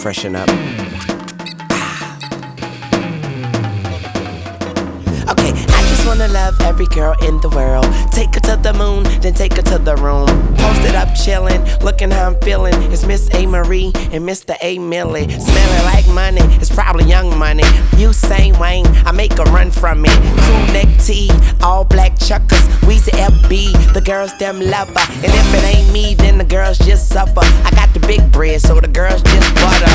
freshen up. Okay, I just wanna love every girl in the world. Take her to the moon, then take her to the room. Posted up, chillin', looking how I'm feeling. It's Miss A. Marie and Mr. A. Millie. Smelling like money, it's probably young money. Wayne, I make a run from it. Cool neck tee, all black chuckers. Weezy FB, the girls them love her. And if it ain't me, then the girls just suffer. I got the big bread, so the girls just butter.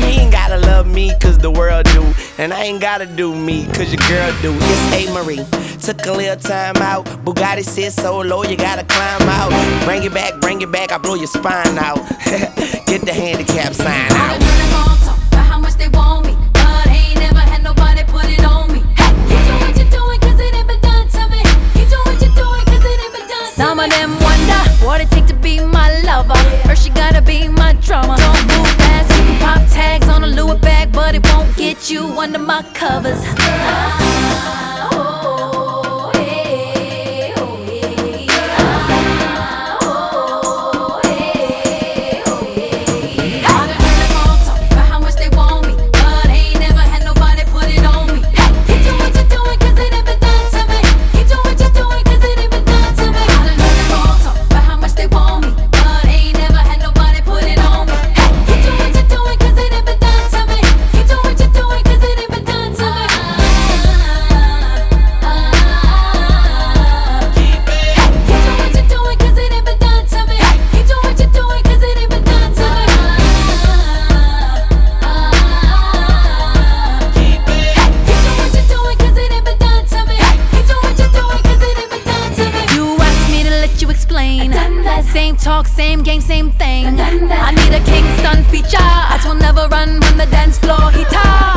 You ain't gotta love me, cause the world do. And I ain't gotta do me, cause your girl do. It's A. Marie. Took a little time out. Bugatti sit so low, you gotta climb out. Bring it back, bring it back, I blow your spine out. Get the handicap sign out. talk about how much they want under my covers. Let explain. Same talk, same game, same thing. I need a Kingston feature. I will never run when the dance floor heat up.